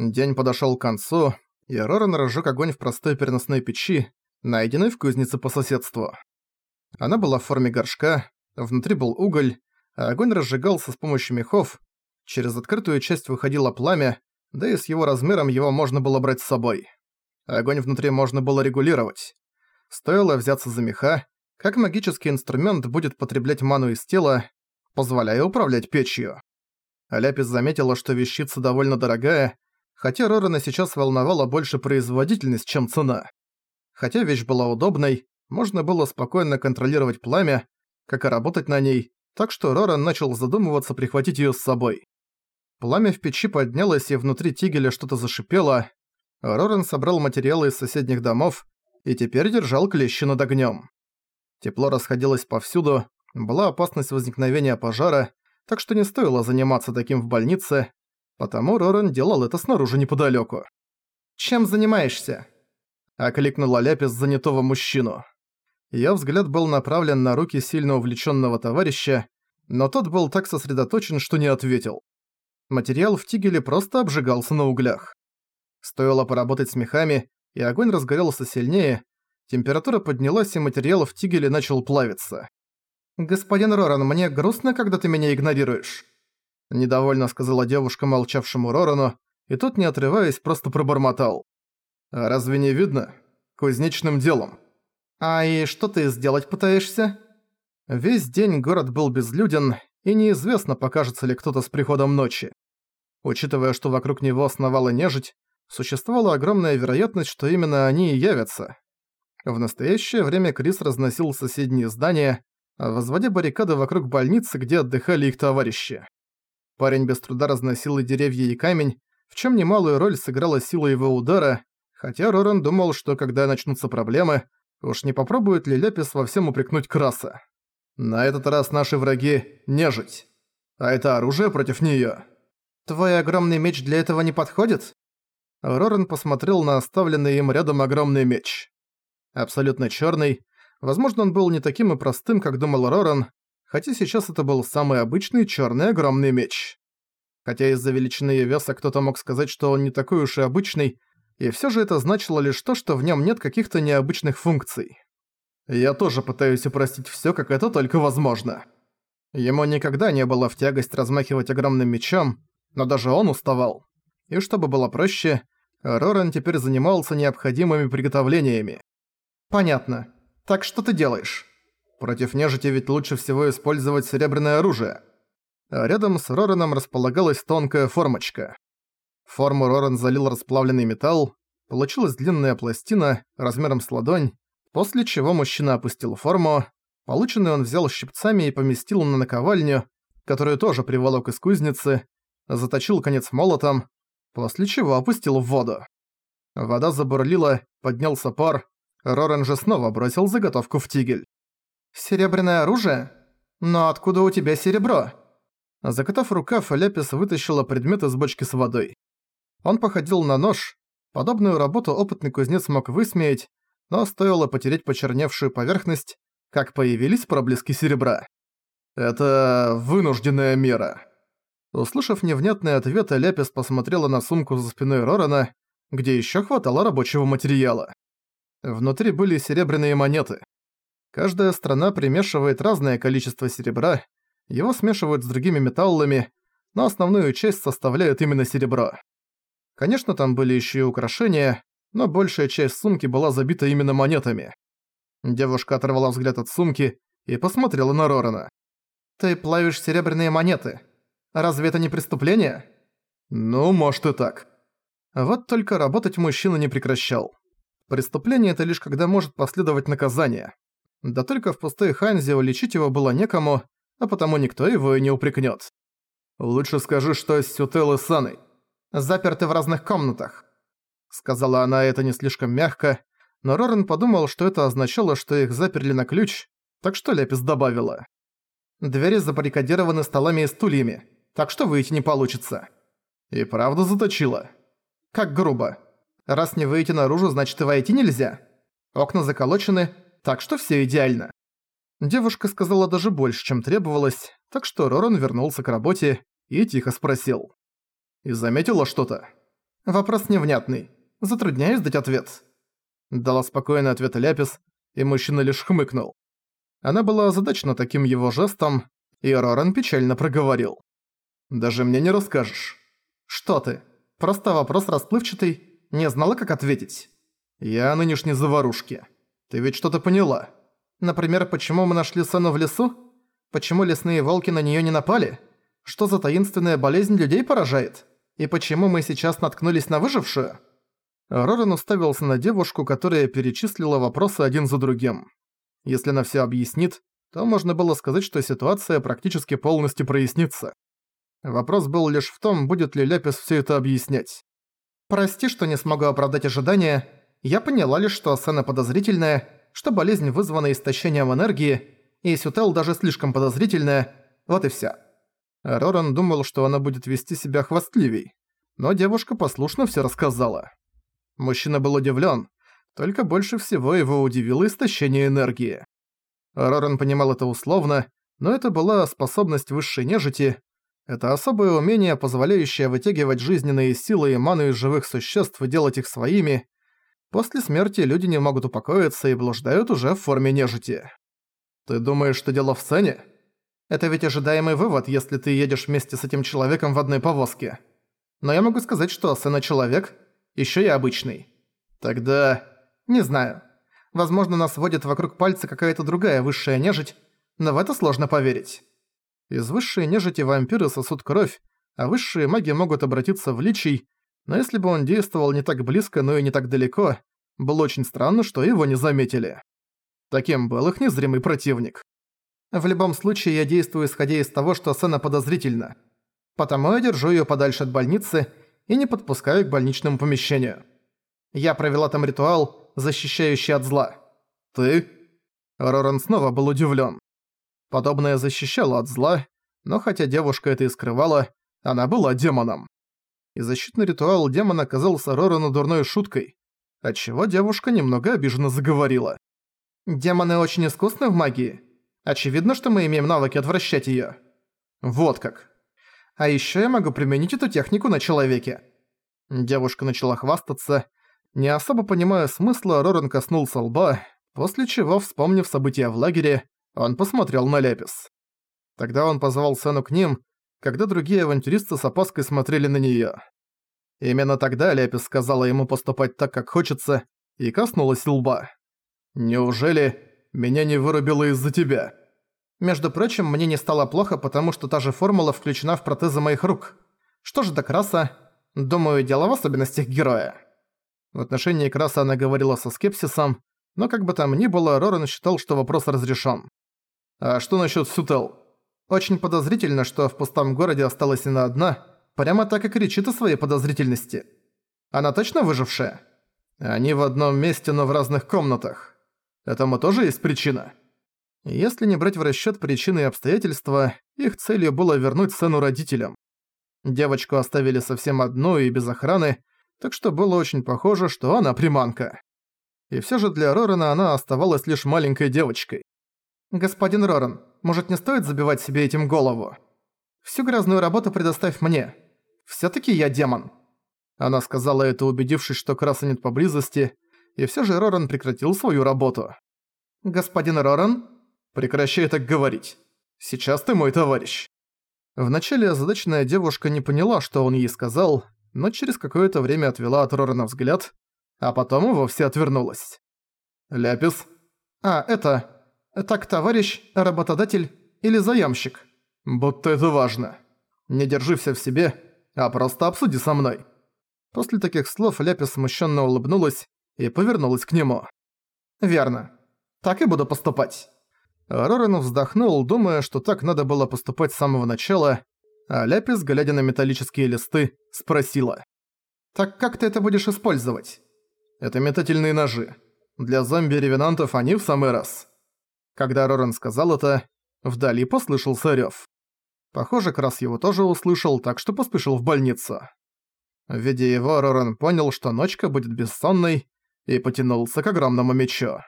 День подошёл к концу, и Роран разжег огонь в простой переносной печи, найденной в кузнице по соседству. Она была в форме горшка, внутри был уголь, а огонь разжигался с помощью мехов, через открытую часть выходило пламя, да и с его размером его можно было брать с собой. Огонь внутри можно было регулировать. Стоило взяться за меха, как магический инструмент будет потреблять ману из тела, позволяя управлять печью. Аляпис заметила, что вещица довольно дорогая, хотя Рорана сейчас волновала больше производительность, чем цена. Хотя вещь была удобной, можно было спокойно контролировать пламя, как и работать на ней, так что Роран начал задумываться прихватить её с собой. Пламя в печи поднялось, и внутри тигеля что-то зашипело. Роран собрал материалы из соседних домов и теперь держал клещи над огнём. Тепло расходилось повсюду, была опасность возникновения пожара, так что не стоило заниматься таким в больнице, потому Роран делал это снаружи неподалёку. «Чем занимаешься?» – окликнула Ляпис занятого мужчину. Её взгляд был направлен на руки сильно увлечённого товарища, но тот был так сосредоточен, что не ответил. Материал в тигеле просто обжигался на углях. Стоило поработать с мехами, и огонь разгорелся сильнее, температура поднялась, и материал в тигеле начал плавиться. «Господин Роран, мне грустно, когда ты меня игнорируешь», – недовольно сказала девушка молчавшему Рорану, и тот, не отрываясь, просто пробормотал. «А разве не видно? Кузнечным делом». «А и что ты сделать пытаешься?» Весь день город был безлюден, и неизвестно, покажется ли кто-то с приходом ночи. Учитывая, что вокруг него основала нежить, существовала огромная вероятность, что именно они и явятся. В настоящее время Крис разносил соседние здания, возводя баррикады вокруг больницы, где отдыхали их товарищи. Парень без труда разносил и деревья, и камень, в чем немалую роль сыграла сила его удара, хотя Роран думал, что когда начнутся проблемы, Уж не попробует ли Лепис во всем упрекнуть Краса? На этот раз наши враги – нежить. А это оружие против неё. Твой огромный меч для этого не подходит? Роран посмотрел на оставленный им рядом огромный меч. Абсолютно чёрный. Возможно, он был не таким и простым, как думал Роран, хотя сейчас это был самый обычный чёрный огромный меч. Хотя из-за величины и веса кто-то мог сказать, что он не такой уж и обычный, и всё же это значило лишь то, что в нём нет каких-то необычных функций. Я тоже пытаюсь упростить всё, как это только возможно. Ему никогда не было в тягость размахивать огромным мечом, но даже он уставал. И чтобы было проще, Роран теперь занимался необходимыми приготовлениями. «Понятно. Так что ты делаешь?» Против нежити ведь лучше всего использовать серебряное оружие. А рядом с Рораном располагалась тонкая формочка. Форму Роран залил расплавленный металл, получилась длинная пластина размером с ладонь, после чего мужчина опустил форму, полученную он взял щипцами и поместил на наковальню, которую тоже приволок из кузницы, заточил конец молотом, после чего опустил в воду. Вода забурлила, поднялся пар, Рорен же снова бросил заготовку в тигель. «Серебряное оружие? Но откуда у тебя серебро?» Закатав рукав, Ляпис вытащила предмет из бочки с водой. Он походил на нож. Подобную работу опытный кузнец мог высмеять, но стоило потереть почерневшую поверхность, как появились проблески серебра. «Это вынужденная мера». Услышав невнятный ответ, Ляпис посмотрела на сумку за спиной Рорана, где еще хватало рабочего материала. Внутри были серебряные монеты. Каждая страна примешивает разное количество серебра, его смешивают с другими металлами, но основную часть составляет именно серебро. Конечно, там были еще и украшения, но большая часть сумки была забита именно монетами. Девушка оторвала взгляд от сумки и посмотрела на Рорана. «Ты плавишь серебряные монеты. Разве это не преступление?» «Ну, может и так». Вот только работать мужчина не прекращал. Преступление это лишь когда может последовать наказание. Да только в пустой Ханзе уличить его было некому, а потому никто его и не упрекнет. «Лучше скажи, что с Сютел и Саной заперты в разных комнатах». Сказала она это не слишком мягко, но Рорен подумал, что это означало, что их заперли на ключ, так что Лепис добавила. «Двери забаррикадированы столами и стульями, так что выйти не получится». «И правда заточила?» «Как грубо. Раз не выйти наружу, значит и войти нельзя. Окна заколочены, так что все идеально». Девушка сказала даже больше, чем требовалось, так что Роран вернулся к работе и тихо спросил. И заметила что-то? «Вопрос невнятный. Затрудняюсь дать ответ». Дала спокойный ответ Ляпис, и мужчина лишь хмыкнул. Она была озадачена таким его жестом, и Роран печально проговорил. «Даже мне не расскажешь». «Что ты? Просто вопрос расплывчатый, не знала, как ответить». «Я нынешней заварушке. Ты ведь что-то поняла? Например, почему мы нашли Сэну в лесу? Почему лесные волки на неё не напали? Что за таинственная болезнь людей поражает? И почему мы сейчас наткнулись на выжившую?» Роран уставился на девушку, которая перечислила вопросы один за другим. Если она всё объяснит, то можно было сказать, что ситуация практически полностью прояснится. Вопрос был лишь в том, будет ли Ляпис всё это объяснять. «Прости, что не смогу оправдать ожидания. Я поняла лишь, что сцена подозрительная, что болезнь вызвана истощением энергии, и Сютел даже слишком подозрительная. Вот и всё». Роран думал, что она будет вести себя хвастливей, но девушка послушно всё рассказала. Мужчина был удивлен, только больше всего его удивило истощение энергии. Роран понимал это условно, но это была способность высшей нежити. Это особое умение, позволяющее вытягивать жизненные силы и ману из живых существ и делать их своими. После смерти люди не могут упокоиться и блуждают уже в форме нежити. Ты думаешь, что дело в сцене? Это ведь ожидаемый вывод, если ты едешь вместе с этим человеком в одной повозке. Но я могу сказать, что Сцена человек, еще и обычный. Тогда... не знаю. Возможно, нас водит вокруг пальца какая-то другая высшая нежить, но в это сложно поверить. Из высшей нежити вампиры сосут кровь, а высшие маги могут обратиться в личий, но если бы он действовал не так близко, но и не так далеко, было очень странно, что его не заметили. Таким был их незримый противник. В любом случае, я действую исходя из того, что сцена подозрительна. Потому я держу её подальше от больницы и не подпускаю к больничному помещению. Я провела там ритуал, защищающий от зла. Ты? Роран снова был удивлен. Подобное защищало от зла, но хотя девушка это и скрывала, она была демоном. И защитный ритуал демона казался Рорану дурной шуткой, отчего девушка немного обиженно заговорила. «Демоны очень искусны в магии. Очевидно, что мы имеем навыки отвращать её». «Вот как. А ещё я могу применить эту технику на человеке». Девушка начала хвастаться, не особо понимая смысла, Роран коснулся лба, после чего, вспомнив события в лагере, он посмотрел на Лепис. Тогда он позвал Сену к ним, когда другие авантюристы с опаской смотрели на неё. Именно тогда Лепис сказала ему поступать так, как хочется, и коснулась лба. «Неужели меня не вырубило из-за тебя?» Между прочим, мне не стало плохо, потому что та же формула включена в протезы моих рук. Что же до Краса? Думаю, дело в особенностях героя. В отношении Краса она говорила со скепсисом, но как бы там ни было, Роран считал, что вопрос разрешен. «А что насчет Сютел?» «Очень подозрительно, что в пустом городе осталась она одна, прямо так и кричит о своей подозрительности. Она точно выжившая?» «Они в одном месте, но в разных комнатах. Этому тоже есть причина?» Если не брать в расчёт причины и обстоятельства, их целью было вернуть сыну родителям. Девочку оставили совсем одну и без охраны, так что было очень похоже, что она приманка. И всё же для Рорана она оставалась лишь маленькой девочкой. «Господин Роран, может не стоит забивать себе этим голову? Всю грязную работу предоставь мне. Всё-таки я демон». Она сказала это, убедившись, что Краса нет поблизости, и всё же Роран прекратил свою работу. «Господин Роран?» «Прекращай так говорить. Сейчас ты мой товарищ». Вначале озадаченная девушка не поняла, что он ей сказал, но через какое-то время отвела от Рорана взгляд, а потом и вовсе отвернулась. «Ляпис?» «А, это... Так, товарищ, работодатель или заемщик?» «Будто это важно. Не держи все в себе, а просто обсуди со мной». После таких слов Ляпис смущенно улыбнулась и повернулась к нему. «Верно. Так и буду поступать». Роран вздохнул, думая, что так надо было поступать с самого начала, а Ляпис, глядя на металлические листы, спросила. «Так как ты это будешь использовать?» «Это метательные ножи. Для зомби-ревенантов они в самый раз». Когда Роран сказал это, вдали послышался рёв. Похоже, Крас его тоже услышал, так что поспешил в больницу. Видя его, Роран понял, что ночка будет бессонной, и потянулся к огромному мечу.